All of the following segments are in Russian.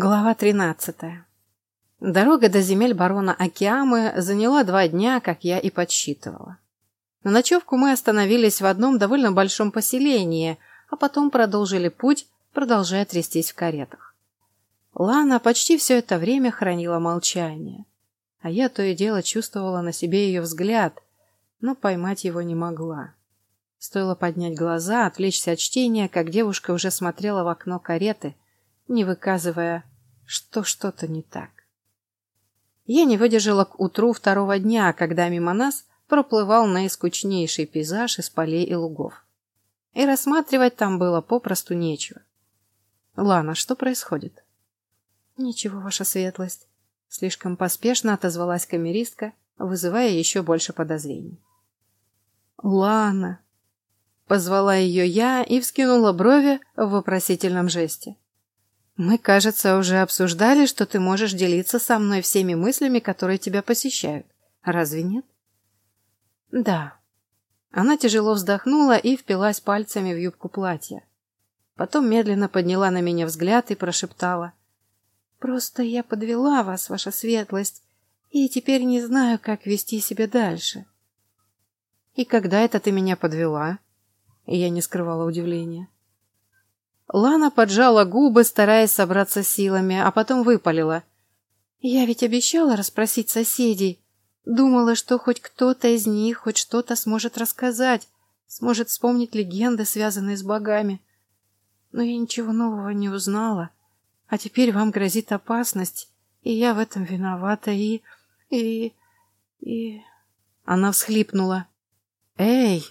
Глава 13. Дорога до земель барона Акиамы заняла два дня, как я и подсчитывала. На ночевку мы остановились в одном довольно большом поселении, а потом продолжили путь, продолжая трястись в каретах. Лана почти все это время хранила молчание, а я то и дело чувствовала на себе ее взгляд, но поймать его не могла. Стоило поднять глаза, отвлечься от чтения, как девушка уже смотрела в окно кареты – не выказывая, что что-то не так. Я не выдержала к утру второго дня, когда мимо нас проплывал наискучнейший пейзаж из полей и лугов. И рассматривать там было попросту нечего. «Лана, что происходит?» «Ничего, ваша светлость», — слишком поспешно отозвалась камеристка, вызывая еще больше подозрений. «Лана!» — позвала ее я и вскинула брови в вопросительном жесте. Мы, кажется, уже обсуждали, что ты можешь делиться со мной всеми мыслями, которые тебя посещают. Разве нет? Да. Она тяжело вздохнула и впилась пальцами в юбку платья. Потом медленно подняла на меня взгляд и прошептала. «Просто я подвела вас, ваша светлость, и теперь не знаю, как вести себя дальше». «И когда это ты меня подвела?» Я не скрывала удивления. Лана поджала губы, стараясь собраться силами, а потом выпалила. «Я ведь обещала расспросить соседей. Думала, что хоть кто-то из них хоть что-то сможет рассказать, сможет вспомнить легенды, связанные с богами. Но я ничего нового не узнала. А теперь вам грозит опасность, и я в этом виновата, и... и... и...» Она всхлипнула. «Эй!»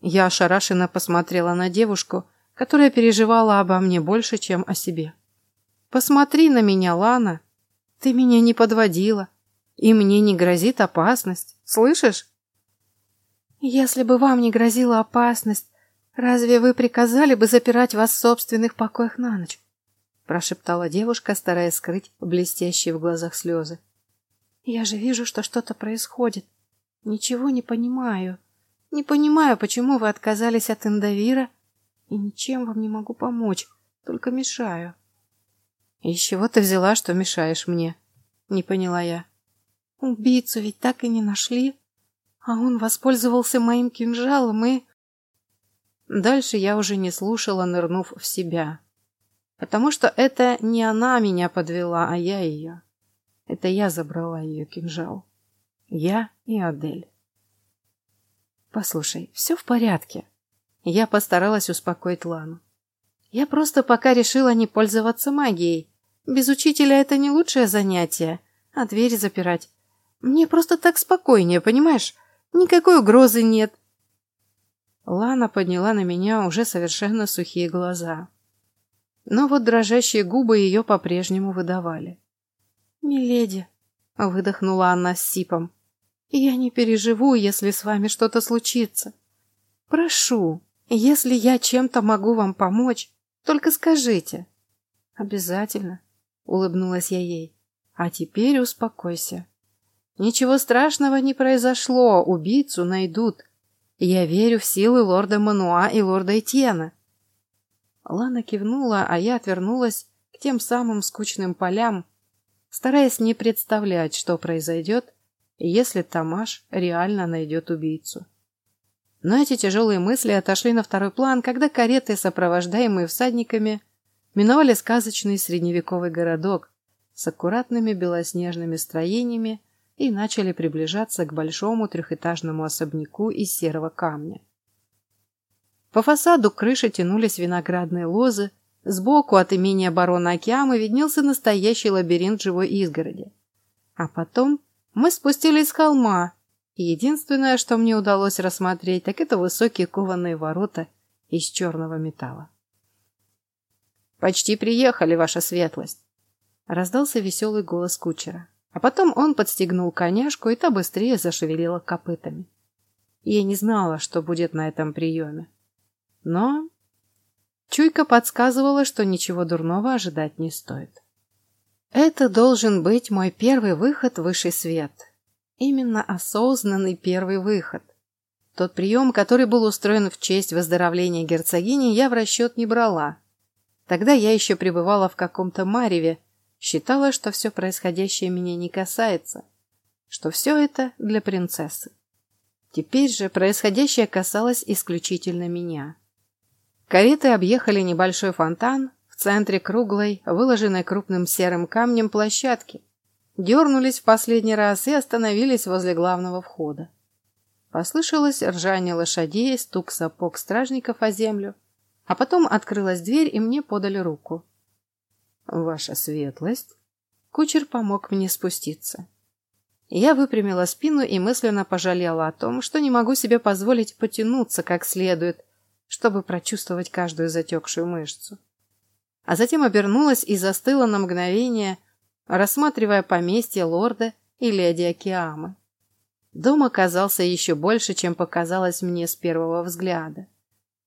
Я ошарашенно посмотрела на девушку, которая переживала обо мне больше, чем о себе. «Посмотри на меня, Лана. Ты меня не подводила, и мне не грозит опасность. Слышишь?» «Если бы вам не грозила опасность, разве вы приказали бы запирать вас в собственных покоях на ночь?» прошептала девушка, стараясь скрыть блестящие в глазах слезы. «Я же вижу, что что-то происходит. Ничего не понимаю. Не понимаю, почему вы отказались от Индавира и ничем вам не могу помочь, только мешаю. Из чего ты взяла, что мешаешь мне? Не поняла я. Убийцу ведь так и не нашли, а он воспользовался моим кинжалом и... Дальше я уже не слушала, нырнув в себя. Потому что это не она меня подвела, а я ее. Это я забрала ее кинжал. Я и Адель. Послушай, все в порядке. Я постаралась успокоить Лану. Я просто пока решила не пользоваться магией. Без учителя это не лучшее занятие, а двери запирать. Мне просто так спокойнее, понимаешь? Никакой угрозы нет. Лана подняла на меня уже совершенно сухие глаза. Но вот дрожащие губы ее по-прежнему выдавали. «Миледи», — выдохнула она с сипом, — «я не переживу, если с вами что-то случится. Прошу, если я чем-то могу вам помочь, только скажите. Обязательно, улыбнулась я ей. А теперь успокойся. Ничего страшного не произошло, убийцу найдут. Я верю в силы лорда Мануа и лорда Этьена. Лана кивнула, а я отвернулась к тем самым скучным полям, стараясь не представлять, что произойдет, если Тамаш реально найдет убийцу. Но эти тяжелые мысли отошли на второй план, когда кареты, сопровождаемые всадниками, миновали сказочный средневековый городок с аккуратными белоснежными строениями и начали приближаться к большому трехэтажному особняку из серого камня. По фасаду крыши тянулись виноградные лозы, сбоку от имения барона Акиамы виднелся настоящий лабиринт живой изгороди. А потом мы спустились с холма, единственное, что мне удалось рассмотреть, так это высокие кованые ворота из черного металла. «Почти приехали, ваша светлость!» Раздался веселый голос кучера. А потом он подстегнул коняшку, и та быстрее зашевелила копытами. Я не знала, что будет на этом приеме. Но чуйка подсказывала, что ничего дурного ожидать не стоит. Это должен быть мой первый выход в высший свет — Именно осознанный первый выход. Тот прием, который был устроен в честь выздоровления герцогини, я в расчет не брала. Тогда я еще пребывала в каком-то мареве, Считала, что все происходящее меня не касается, что все это для принцессы. Теперь же происходящее касалось исключительно меня. Кареты объехали небольшой фонтан в центре круглой, выложенной крупным серым камнем площадки, дернулись в последний раз и остановились возле главного входа. Послышалось ржание лошадей, стук сапог стражников о землю, а потом открылась дверь, и мне подали руку. «Ваша светлость!» Кучер помог мне спуститься. Я выпрямила спину и мысленно пожалела о том, что не могу себе позволить потянуться как следует, чтобы прочувствовать каждую затекшую мышцу. А затем обернулась и застыла на мгновение, рассматривая поместье лорда и леди Океамы. Дом оказался еще больше, чем показалось мне с первого взгляда.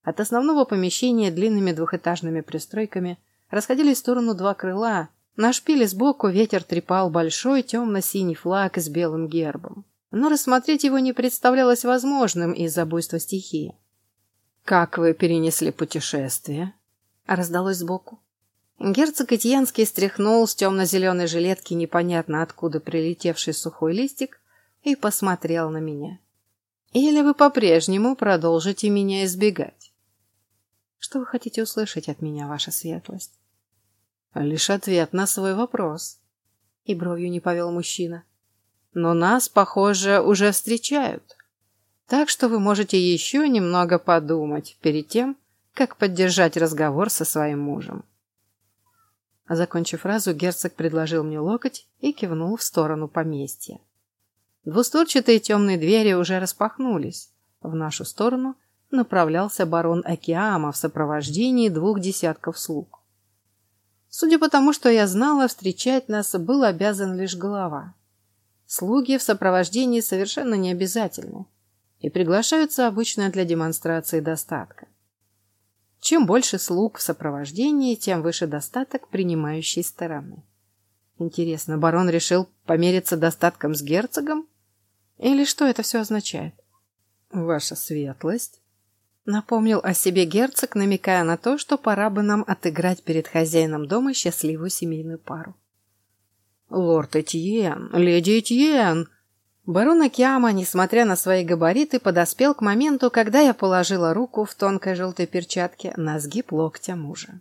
От основного помещения длинными двухэтажными пристройками расходились в сторону два крыла. На шпиле сбоку ветер трепал большой темно-синий флаг с белым гербом. Но рассмотреть его не представлялось возможным из-за буйства стихии. «Как вы перенесли путешествие?» раздалось сбоку. Герцог Этьянский стряхнул с темно-зеленой жилетки непонятно откуда прилетевший сухой листик и посмотрел на меня. «Или вы по-прежнему продолжите меня избегать?» «Что вы хотите услышать от меня, ваша светлость?» «Лишь ответ на свой вопрос», — и бровью не повел мужчина. «Но нас, похоже, уже встречают. Так что вы можете еще немного подумать перед тем, как поддержать разговор со своим мужем». Закончив фразу, герцог предложил мне локоть и кивнул в сторону поместья. Двустворчатые темные двери уже распахнулись. В нашу сторону направлялся барон Акиама в сопровождении двух десятков слуг. Судя по тому, что я знала, встречать нас был обязан лишь голова. Слуги в сопровождении совершенно не обязательны и приглашаются обычно для демонстрации достатка. Чем больше слуг в сопровождении, тем выше достаток принимающей стороны. Интересно, барон решил помериться достатком с герцогом? Или что это все означает? Ваша светлость. Напомнил о себе герцог, намекая на то, что пора бы нам отыграть перед хозяином дома счастливую семейную пару. Лорд Этьен, леди Этьен, Барон Акиама, несмотря на свои габариты, подоспел к моменту, когда я положила руку в тонкой желтой перчатке на сгиб локтя мужа.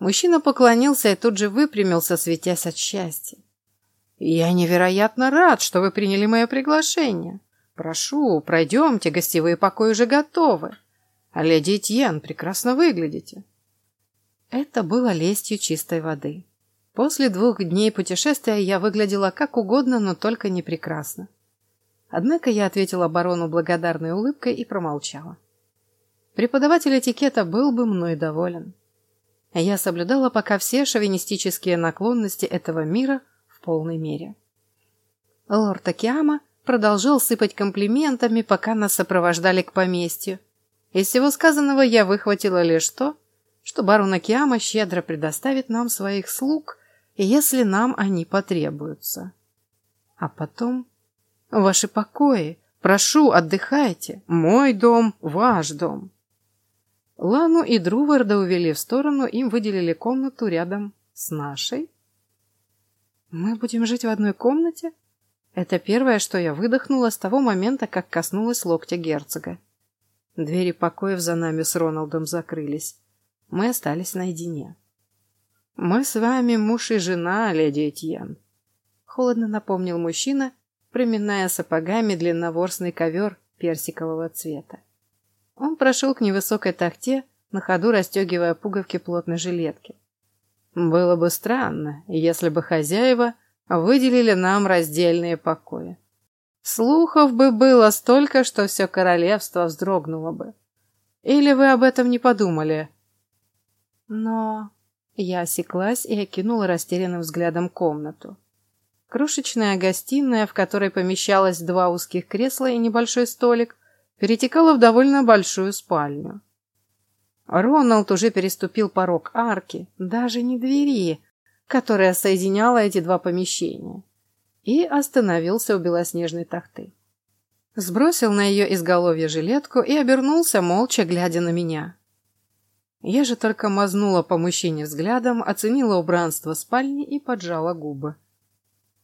Мужчина поклонился и тут же выпрямился, светясь от счастья. «Я невероятно рад, что вы приняли мое приглашение. Прошу, пройдемте, гостевые покои уже готовы. А леди Этьен, прекрасно выглядите». Это было лестью чистой воды. После двух дней путешествия я выглядела как угодно, но только не прекрасно. Однако я ответила барону благодарной улыбкой и промолчала. Преподаватель этикета был бы мной доволен. Я соблюдала пока все шовинистические наклонности этого мира в полной мере. Лорд Акиама продолжал сыпать комплиментами, пока нас сопровождали к поместью. Из всего сказанного я выхватила лишь то, что барон Акиама щедро предоставит нам своих слуг, если нам они потребуются. А потом Ваши покои. Прошу, отдыхайте. Мой дом, ваш дом. Лану и Друварда увели в сторону, им выделили комнату рядом с нашей. Мы будем жить в одной комнате? Это первое, что я выдохнула с того момента, как коснулась локтя герцога. Двери покоев за нами с Роналдом закрылись. Мы остались наедине. «Мы с вами муж и жена, леди Этьен», — холодно напомнил мужчина приминая сапогами длинноворсный ковер персикового цвета. Он прошел к невысокой тахте, на ходу расстегивая пуговки плотной жилетки. Было бы странно, если бы хозяева выделили нам раздельные покои. Слухов бы было столько, что все королевство вздрогнуло бы. Или вы об этом не подумали? Но... Я осеклась и окинула растерянным взглядом комнату. Крошечная гостиная, в которой помещалось два узких кресла и небольшой столик, перетекала в довольно большую спальню. Роналд уже переступил порог арки, даже не двери, которая соединяла эти два помещения, и остановился у белоснежной тахты. Сбросил на ее изголовье жилетку и обернулся, молча глядя на меня. Я же только мазнула по мужчине взглядом, оценила убранство спальни и поджала губы.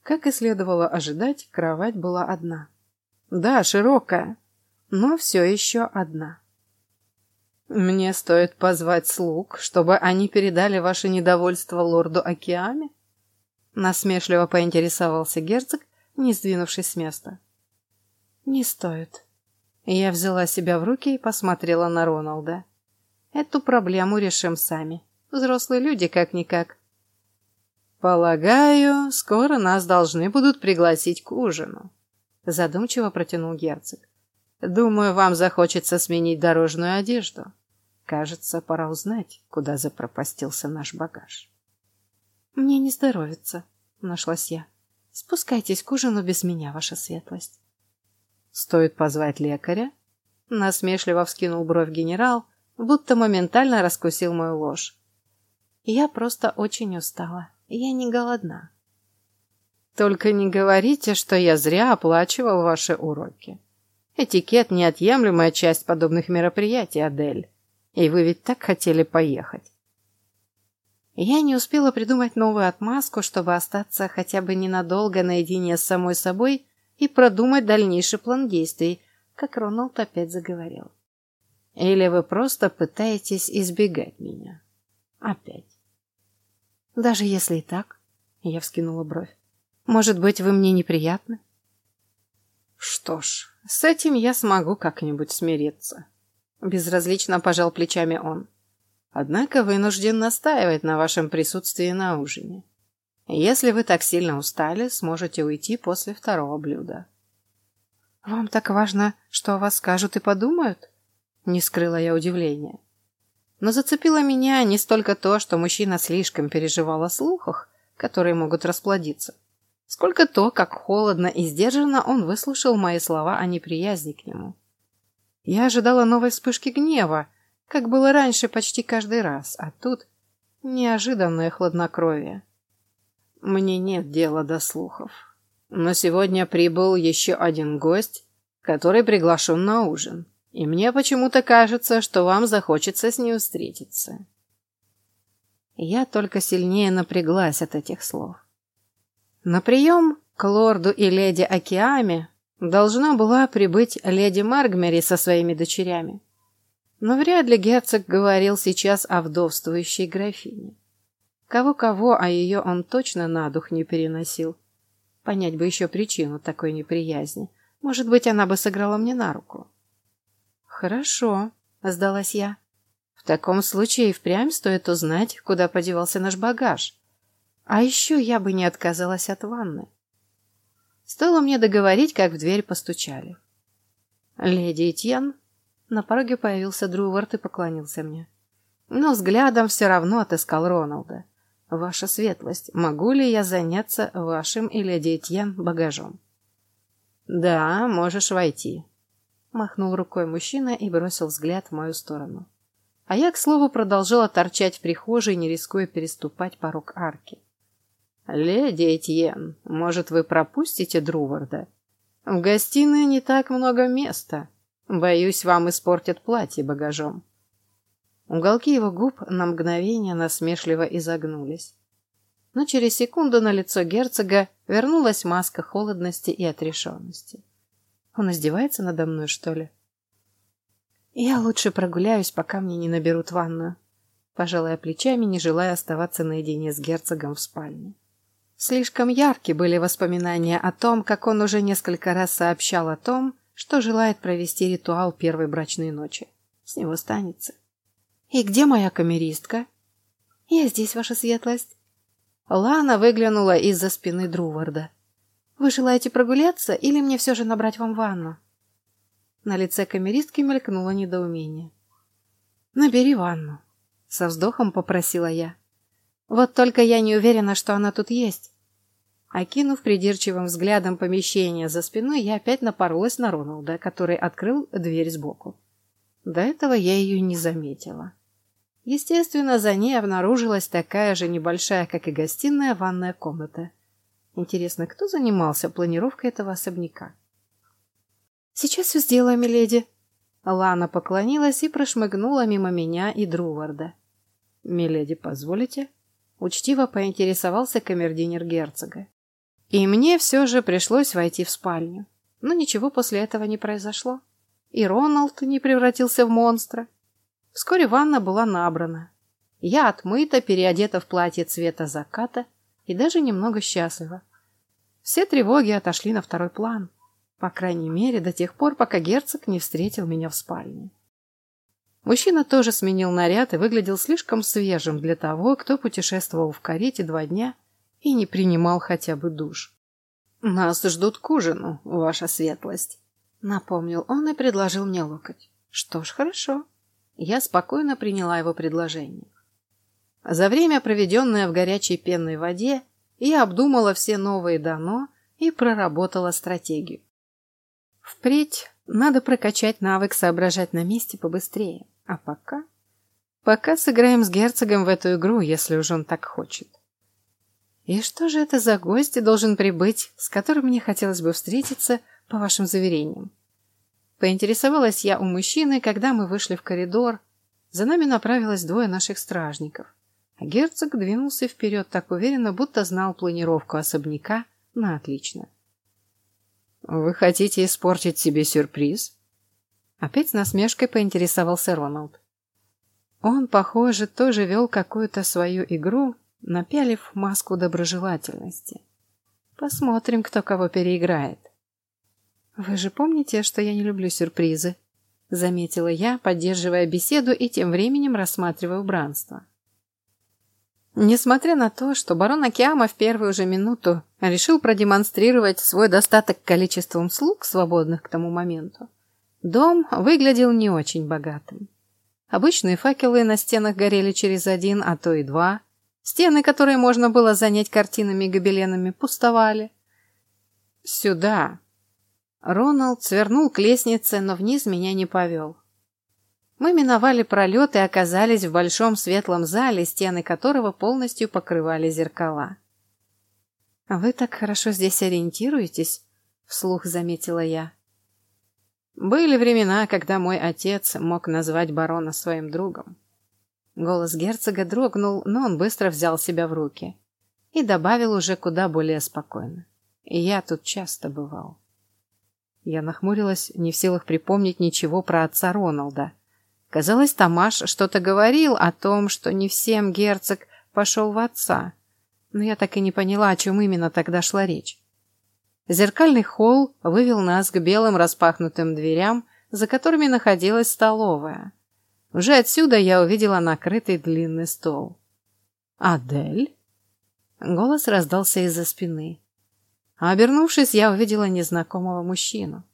Как и следовало ожидать, кровать была одна. Да, широкая, но все еще одна. Мне стоит позвать слуг, чтобы они передали ваше недовольство лорду Океаме? Насмешливо поинтересовался герцог, не сдвинувшись с места. Не стоит. Я взяла себя в руки и посмотрела на Роналда. Эту проблему решим сами. Взрослые люди как-никак. Полагаю, скоро нас должны будут пригласить к ужину. Задумчиво протянул герцог. Думаю, вам захочется сменить дорожную одежду. Кажется, пора узнать, куда запропастился наш багаж. Мне не здоровится, нашлась я. Спускайтесь к ужину без меня, ваша светлость. Стоит позвать лекаря? Насмешливо вскинул бровь генерал, будто моментально раскусил мою ложь. Я просто очень устала. Я не голодна. Только не говорите, что я зря оплачивал ваши уроки. Этикет – неотъемлемая часть подобных мероприятий, Адель. И вы ведь так хотели поехать. Я не успела придумать новую отмазку, чтобы остаться хотя бы ненадолго наедине с самой собой и продумать дальнейший план действий, как Роналд опять заговорил. Или вы просто пытаетесь избегать меня? Опять. Даже если и так, я вскинула бровь. Может быть, вы мне неприятны? Что ж, с этим я смогу как-нибудь смириться. Безразлично пожал плечами он. Однако вынужден настаивать на вашем присутствии на ужине. Если вы так сильно устали, сможете уйти после второго блюда. Вам так важно, что о вас скажут и подумают? Не скрыла я удивления. Но зацепило меня не столько то, что мужчина слишком переживал о слухах, которые могут расплодиться, сколько то, как холодно и сдержанно он выслушал мои слова о неприязни к нему. Я ожидала новой вспышки гнева, как было раньше почти каждый раз, а тут неожиданное хладнокровие. Мне нет дела до слухов. Но сегодня прибыл еще один гость, который приглашен на ужин, и мне почему-то кажется, что вам захочется с ним встретиться. Я только сильнее напряглась от этих слов. На прием к лорду и леди Океаме Должна была прибыть леди Маргмери со своими дочерями. Но вряд ли герцог говорил сейчас о вдовствующей графине. Кого-кого, а ее он точно на дух не переносил. Понять бы еще причину такой неприязни. Может быть, она бы сыграла мне на руку. «Хорошо», — сдалась я. «В таком случае впрямь стоит узнать, куда подевался наш багаж. А еще я бы не отказалась от ванны». Стоило мне договорить, как в дверь постучали. «Леди Этьен?» На пороге появился Друвард и поклонился мне. Но взглядом все равно отыскал Роналда. «Ваша светлость, могу ли я заняться вашим и леди Этьен багажом?» «Да, можешь войти», — махнул рукой мужчина и бросил взгляд в мою сторону. А я, к слову, продолжала торчать в прихожей, не рискуя переступать порог арки. «Леди Этьен, может, вы пропустите Друварда? В гостиной не так много места. Боюсь, вам испортят платье багажом». Уголки его губ на мгновение насмешливо изогнулись. Но через секунду на лицо герцога вернулась маска холодности и отрешенности. Он издевается надо мной, что ли? Я лучше прогуляюсь, пока мне не наберут ванную, пожалуя плечами, не желая оставаться наедине с герцогом в спальне. Слишком ярки были воспоминания о том, как он уже несколько раз сообщал о том, что желает провести ритуал первой брачной ночи. С него станется. «И где моя камеристка?» «Я здесь, ваша светлость». Лана выглянула из-за спины Друварда. «Вы желаете прогуляться или мне все же набрать вам ванну?» На лице камеристки мелькнуло недоумение. «Набери ванну», — со вздохом попросила я. Вот только я не уверена, что она тут есть. Окинув придирчивым взглядом помещение за спиной, я опять напоролась на Роналда, который открыл дверь сбоку. До этого я ее не заметила. Естественно, за ней обнаружилась такая же небольшая, как и гостиная, ванная комната. Интересно, кто занимался планировкой этого особняка? «Сейчас все сделаем, миледи», Лана поклонилась и прошмыгнула мимо меня и Друварда. «Миледи, позволите?» Учтиво поинтересовался камердинер герцога. И мне все же пришлось войти в спальню. Но ничего после этого не произошло. И Роналд не превратился в монстра. Вскоре ванна была набрана. Я отмыта, переодета в платье цвета заката и даже немного счастлива. Все тревоги отошли на второй план. По крайней мере, до тех пор, пока герцог не встретил меня в спальне. Мужчина тоже сменил наряд и выглядел слишком свежим для того, кто путешествовал в карете два дня и не принимал хотя бы душ. «Нас ждут к ужину, ваша светлость», — напомнил он и предложил мне локоть. «Что ж, хорошо». Я спокойно приняла его предложение. За время, проведенное в горячей пенной воде, я обдумала все новые дано и проработала стратегию. Впредь надо прокачать навык соображать на месте побыстрее. А пока... Пока сыграем с герцогом в эту игру, если уж он так хочет. И что же это за гость должен прибыть, с которым мне хотелось бы встретиться, по вашим заверениям? Поинтересовалась я у мужчины, когда мы вышли в коридор. За нами направилось двое наших стражников. А герцог двинулся вперед так уверенно, будто знал планировку особняка на отлично. «Вы хотите испортить себе сюрприз?» Опять с насмешкой поинтересовался Роналд. Он, похоже, тоже вел какую-то свою игру, напялив маску доброжелательности. Посмотрим, кто кого переиграет. «Вы же помните, что я не люблю сюрпризы?» Заметила я, поддерживая беседу и тем временем рассматривая убранство. Несмотря на то, что барон Акиама в первую же минуту решил продемонстрировать свой достаток количеством слуг, свободных к тому моменту, дом выглядел не очень богатым. Обычные факелы на стенах горели через один, а то и два. Стены, которые можно было занять картинами и гобеленами, пустовали. «Сюда!» Роналд свернул к лестнице, но вниз меня не повел. Мы миновали пролет и оказались в большом светлом зале, стены которого полностью покрывали зеркала. «А вы так хорошо здесь ориентируетесь?» — вслух заметила я. Были времена, когда мой отец мог назвать барона своим другом. Голос герцога дрогнул, но он быстро взял себя в руки и добавил уже куда более спокойно. Я тут часто бывал. Я нахмурилась, не в силах припомнить ничего про отца Роналда. Казалось, Тамаш что-то говорил о том, что не всем герцог пошел в отца. Но я так и не поняла, о чем именно тогда шла речь. Зеркальный холл вывел нас к белым распахнутым дверям, за которыми находилась столовая. Уже отсюда я увидела накрытый длинный стол. «Адель?» Голос раздался из-за спины. А обернувшись, я увидела незнакомого мужчину.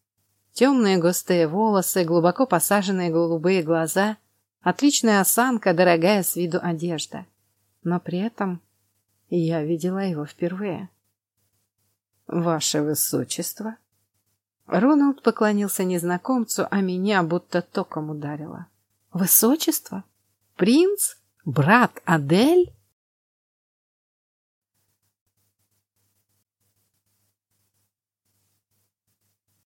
Темные густые волосы, глубоко посаженные голубые глаза, отличная осанка, дорогая с виду одежда. Но при этом я видела его впервые. «Ваше Высочество!» Роналд поклонился незнакомцу, а меня будто током ударило. «Высочество? Принц? Брат Адель?»